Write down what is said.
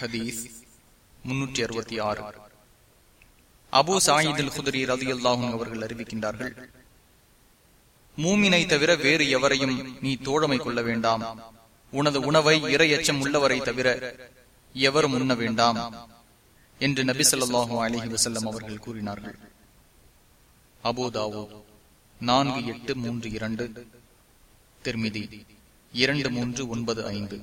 ஹதீஸ் முன்னூற்றி அறுபத்தி ஆறு. அபு சாயிதில் குதிரி ரதி அல்லாஹும் அவர்கள் அறிவிக்கின்றார்கள் மூமினை தவிர வேறு எவரையும் நீ தோழமை கொள்ள வேண்டாம். உனது உணவை இரையச்சம் உள்ளவரை தவிர எவரும் உண்ண வேண்டாம் என்று நபி சொல்லாஹு அலஹி வசல்லம் அவர்கள் கூறினார்கள். அபோதாவோ நான்கு எட்டு மூன்று இரண்டு. திருமிதி இரண்டு மூன்று ஒன்பது ஐந்து.